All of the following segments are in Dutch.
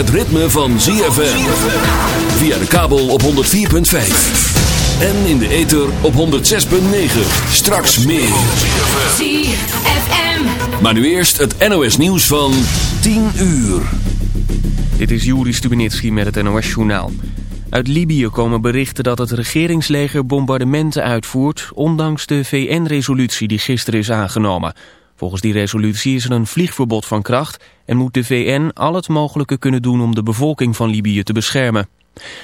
Het ritme van ZFM. Via de kabel op 104.5. En in de ether op 106.9. Straks meer. ZFM. Maar nu eerst het NOS nieuws van 10 uur. Dit is Juri Stubenitski met het NOS-journaal. Uit Libië komen berichten dat het regeringsleger bombardementen uitvoert... ondanks de VN-resolutie die gisteren is aangenomen. Volgens die resolutie is er een vliegverbod van kracht... en moet de VN al het mogelijke kunnen doen om de bevolking van Libië te beschermen.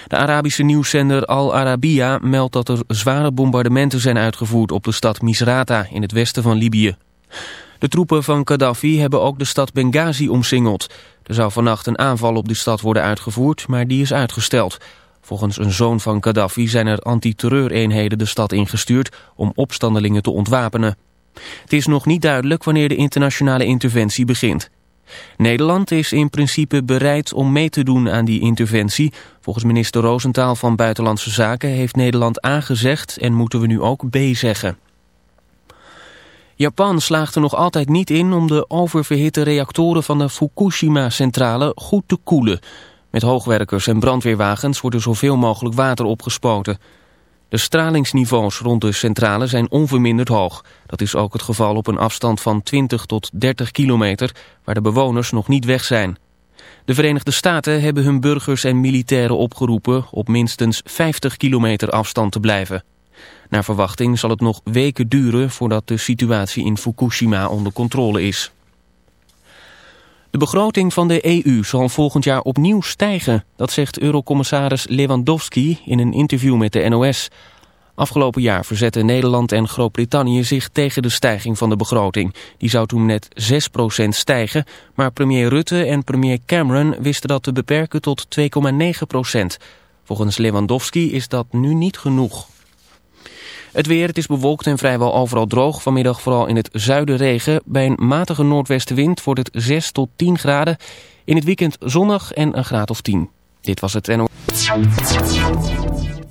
De Arabische nieuwszender Al Arabiya meldt dat er zware bombardementen zijn uitgevoerd... op de stad Misrata in het westen van Libië. De troepen van Gaddafi hebben ook de stad Benghazi omsingeld. Er zou vannacht een aanval op de stad worden uitgevoerd, maar die is uitgesteld. Volgens een zoon van Gaddafi zijn er antiterreureenheden de stad ingestuurd om opstandelingen te ontwapenen. Het is nog niet duidelijk wanneer de internationale interventie begint. Nederland is in principe bereid om mee te doen aan die interventie. Volgens minister Roosentaal van Buitenlandse Zaken heeft Nederland aangezegd en moeten we nu ook B zeggen. Japan slaagt er nog altijd niet in om de oververhitte reactoren van de Fukushima-centrale goed te koelen. Met hoogwerkers en brandweerwagens wordt er zoveel mogelijk water opgespoten. De stralingsniveaus rond de centrale zijn onverminderd hoog. Dat is ook het geval op een afstand van 20 tot 30 kilometer, waar de bewoners nog niet weg zijn. De Verenigde Staten hebben hun burgers en militairen opgeroepen op minstens 50 kilometer afstand te blijven. Naar verwachting zal het nog weken duren voordat de situatie in Fukushima onder controle is. De begroting van de EU zal volgend jaar opnieuw stijgen. Dat zegt eurocommissaris Lewandowski in een interview met de NOS. Afgelopen jaar verzetten Nederland en Groot-Brittannië zich tegen de stijging van de begroting. Die zou toen net 6% stijgen, maar premier Rutte en premier Cameron wisten dat te beperken tot 2,9%. Volgens Lewandowski is dat nu niet genoeg. Het weer, het is bewolkt en vrijwel overal droog. Vanmiddag vooral in het zuiden regen. Bij een matige noordwestenwind wordt het 6 tot 10 graden. In het weekend zonnig en een graad of 10. Dit was het NO.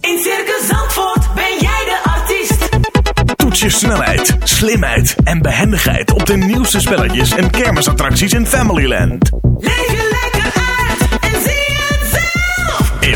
In Circus Zandvoort ben jij de artiest. Toets je snelheid, slimheid en behendigheid op de nieuwste spelletjes en kermisattracties in Familyland. Leef je lekker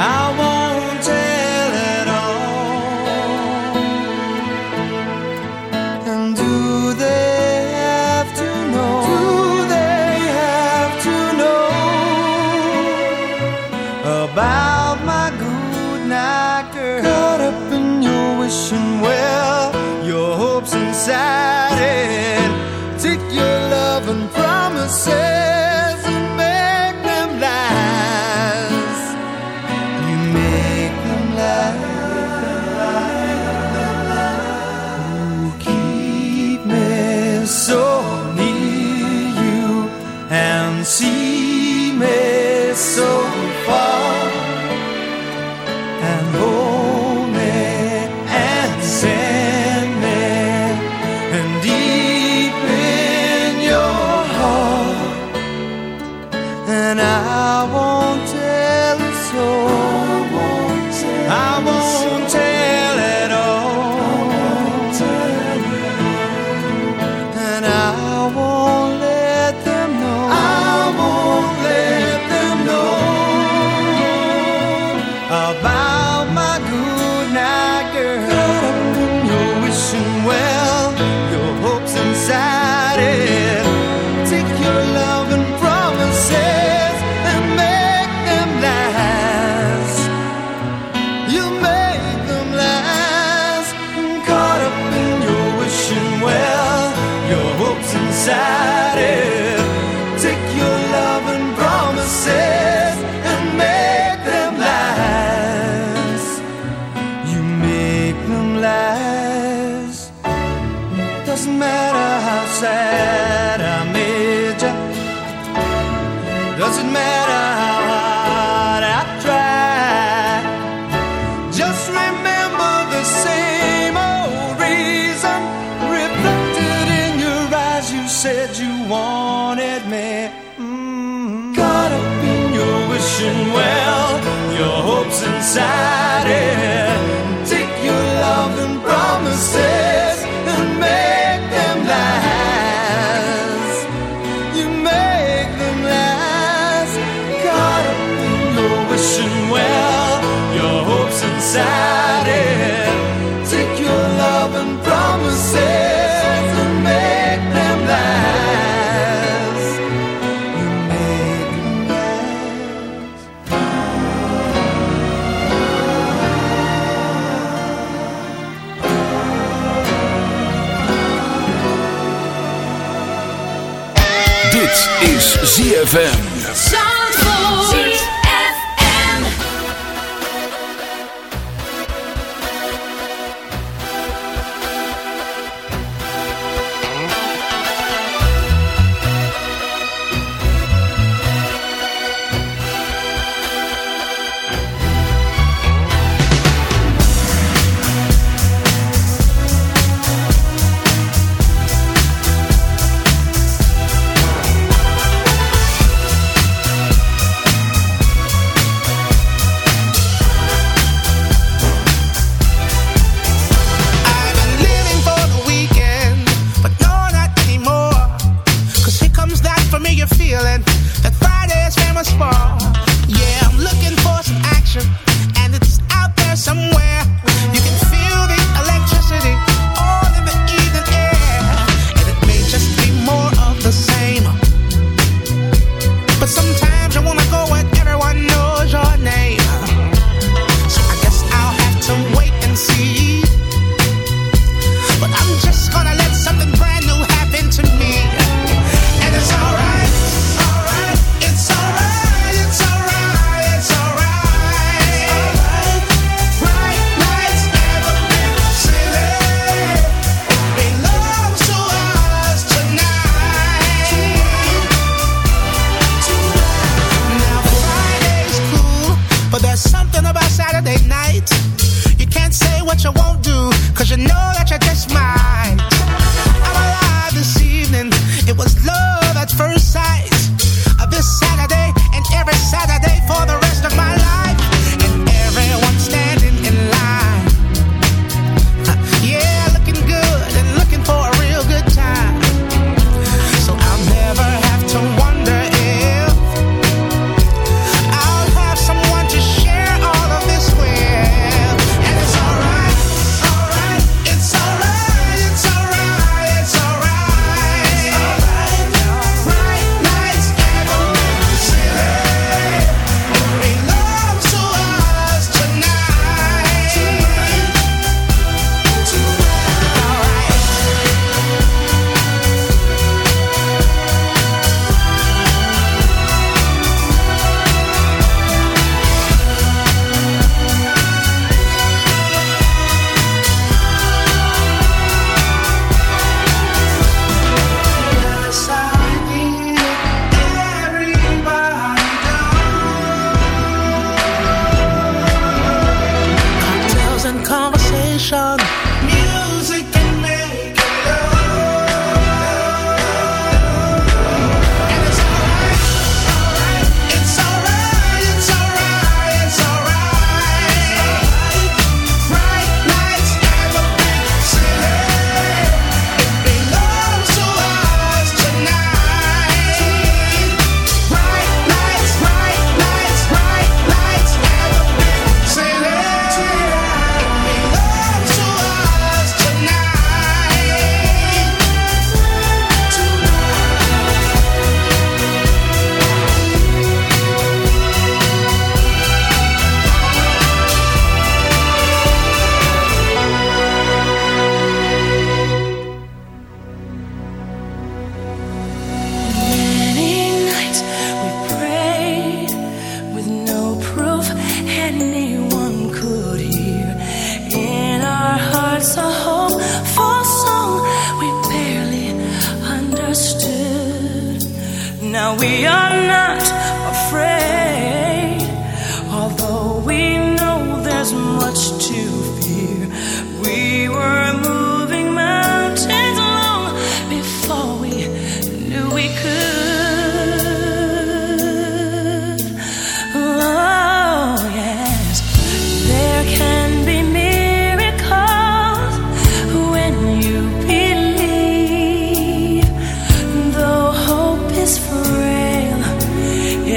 I want blindsided. Take your love and promises and make them last. You make them last. Caught up in your wishing well, your hopes inside. ZFM. feeling that Friday's famous for. Yeah, I'm looking for some action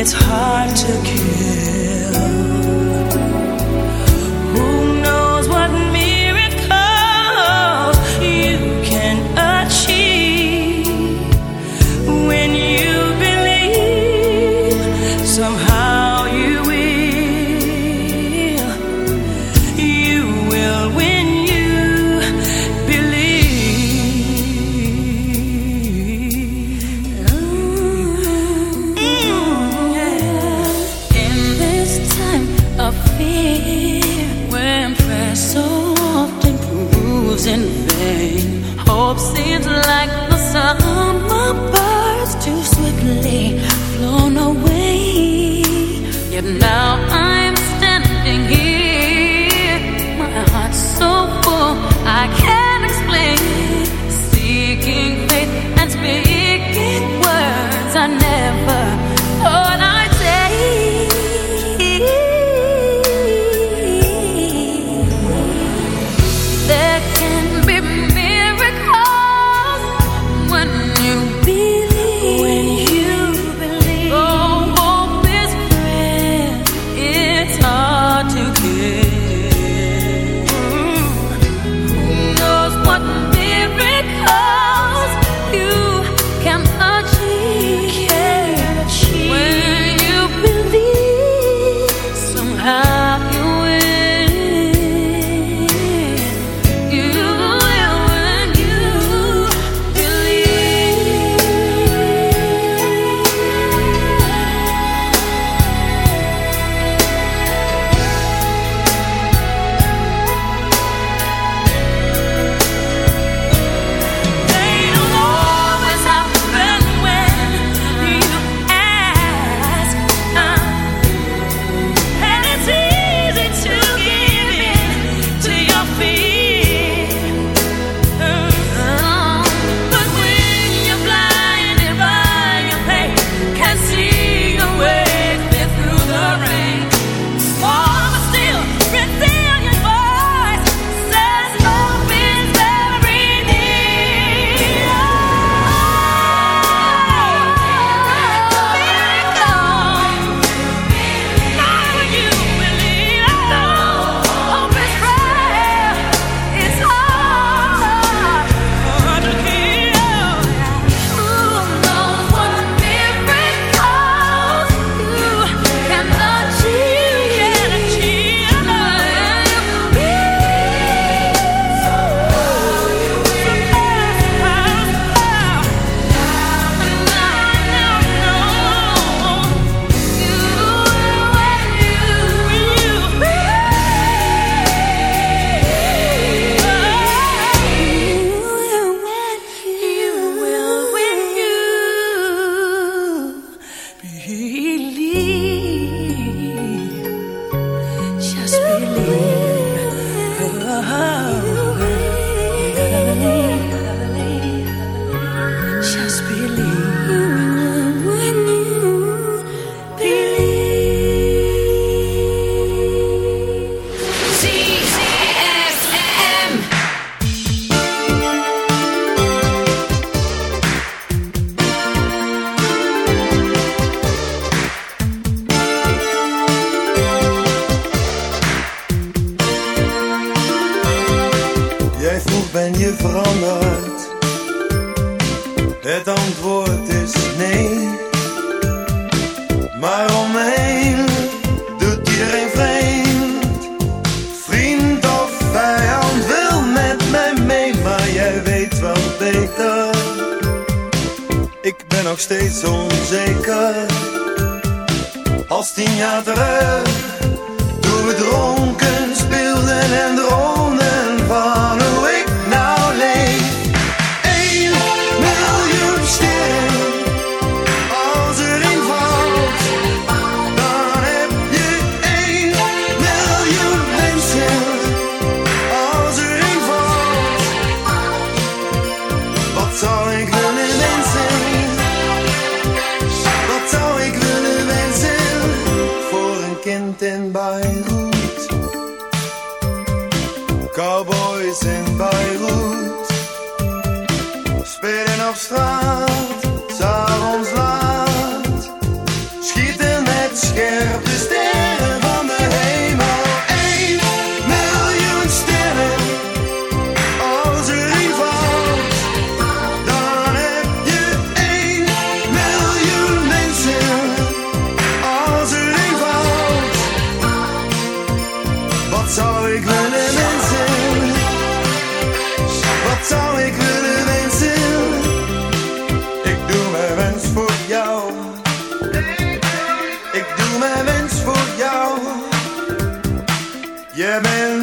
it's hard to kill.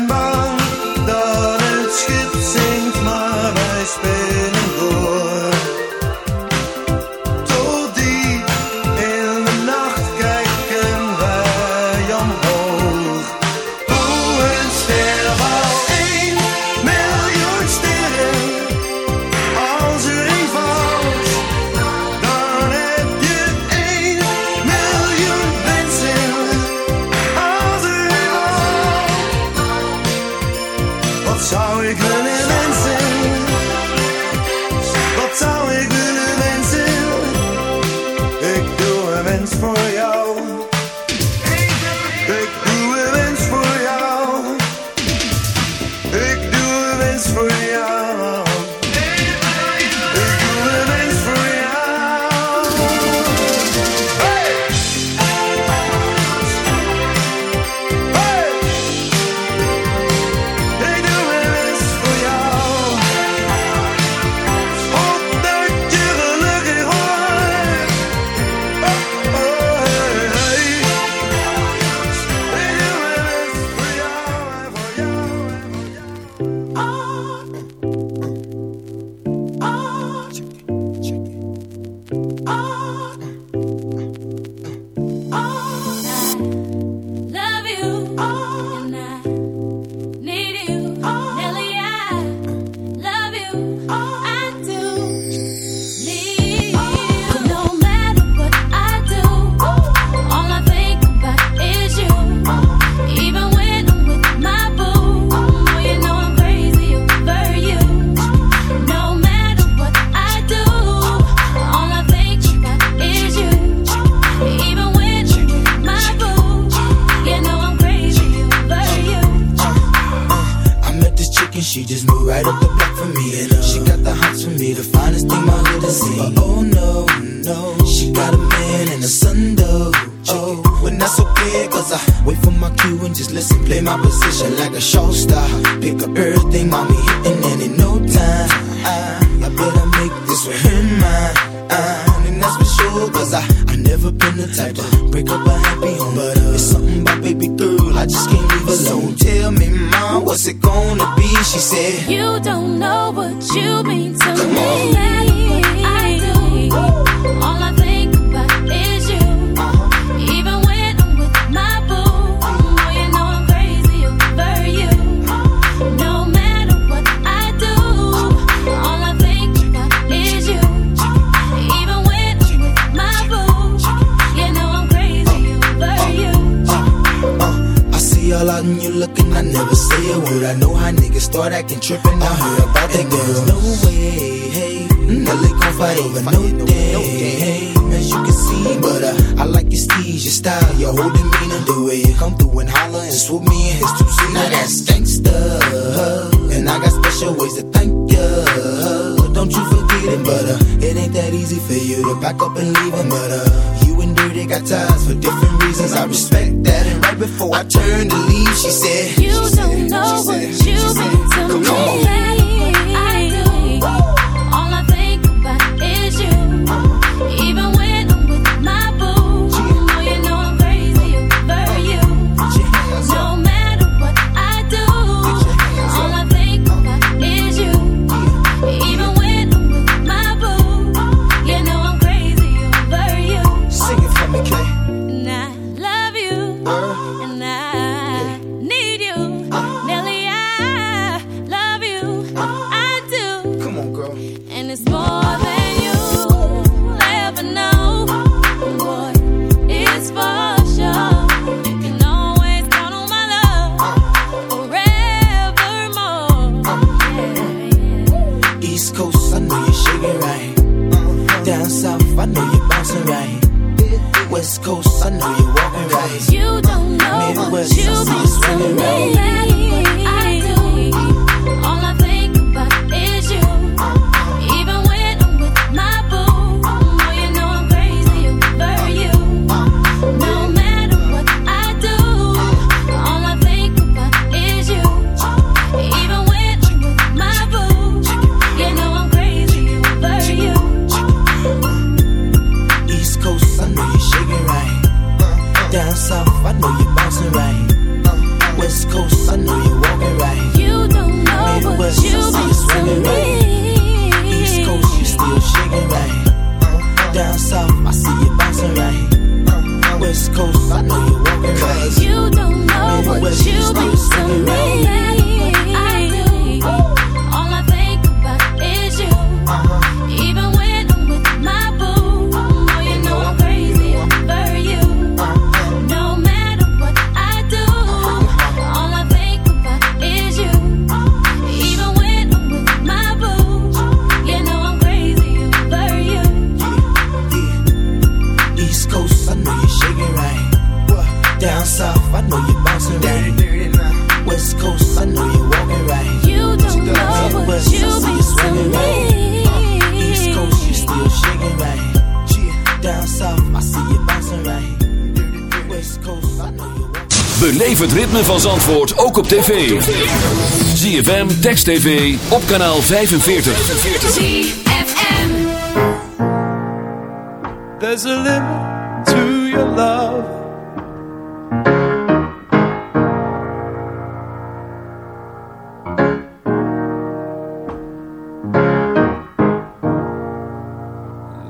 remember flashing like a show star. Pick up everything, mommy Down south, I know you're bouncing right. West Coast, I know you're walking right. You don't know what you've see been you right. to me. East Coast, you still shaking right. Down south, I see you bouncing right. West Coast, I know you're walking Beleef het ritme van Zandvoort ook op tv. ZFM, Text TV, op kanaal 45. ZFM. There's a limit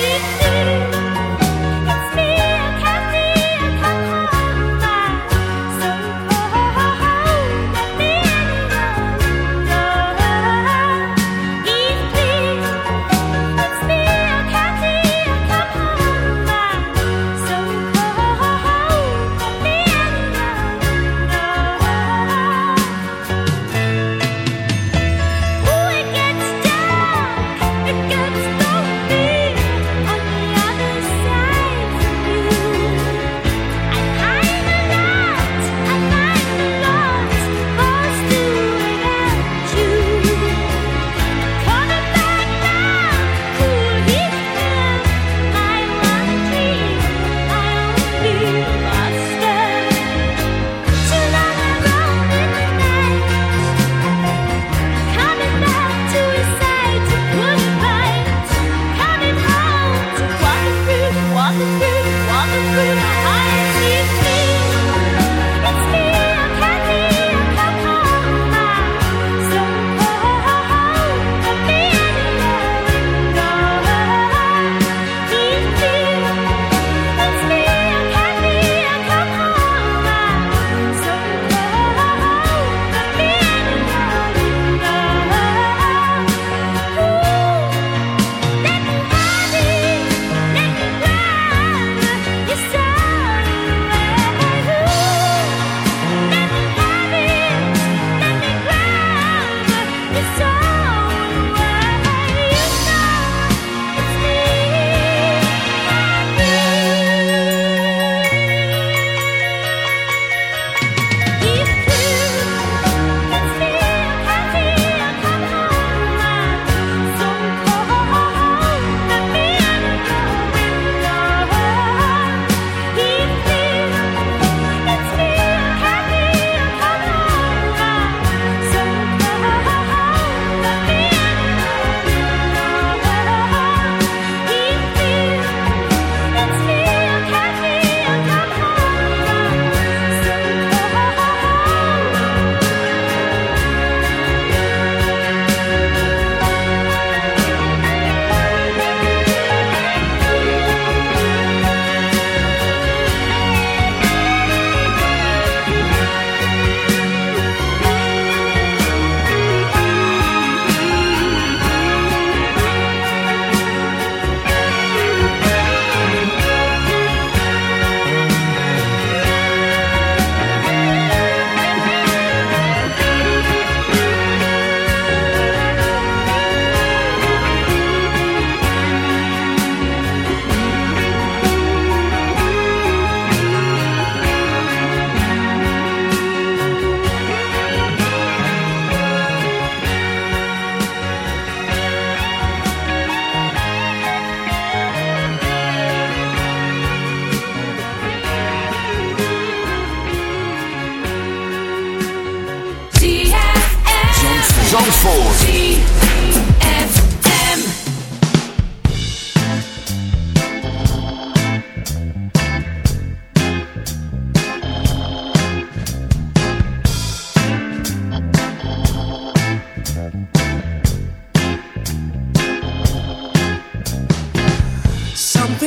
You.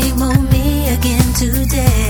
Shame on me again today.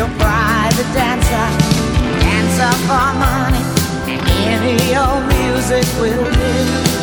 your private dancer, dancer for money, and any old music will do.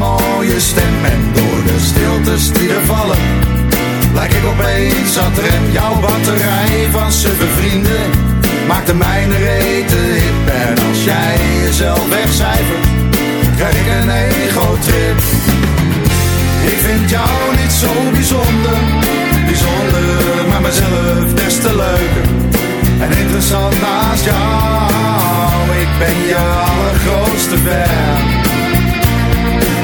Mooie stem. En door de stiltes die vallen, lijk ik opeens het rem. Jouw batterij van suffe vrienden maakt de mijne rete hip. En als jij jezelf wegcijfert, krijg ik een ego-trip. Ik vind jou niet zo bijzonder, bijzonder, maar mezelf des te leuker. En interessant naast jou, ik ben je allergrootste fan.